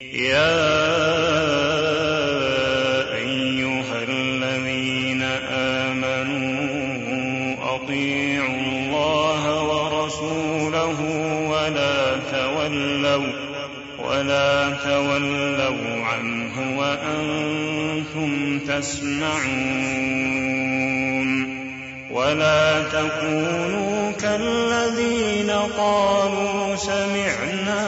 يا أيها الذين آمنوا أطيعوا الله ورسوله ولا تولوا عنه وأنتم تسمعون. ولا تكونوا كالذين قالوا سمعنا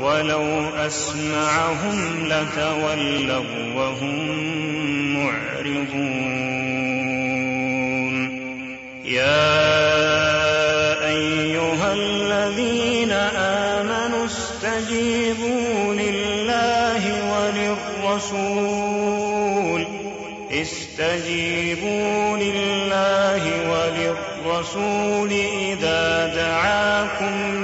ولو أسمعهم لتولوا وهم معرضون. يا أيها الذين آمنوا استجيبوا لله وللرسول. استجيبوا لله وللرسول إذا دعاكم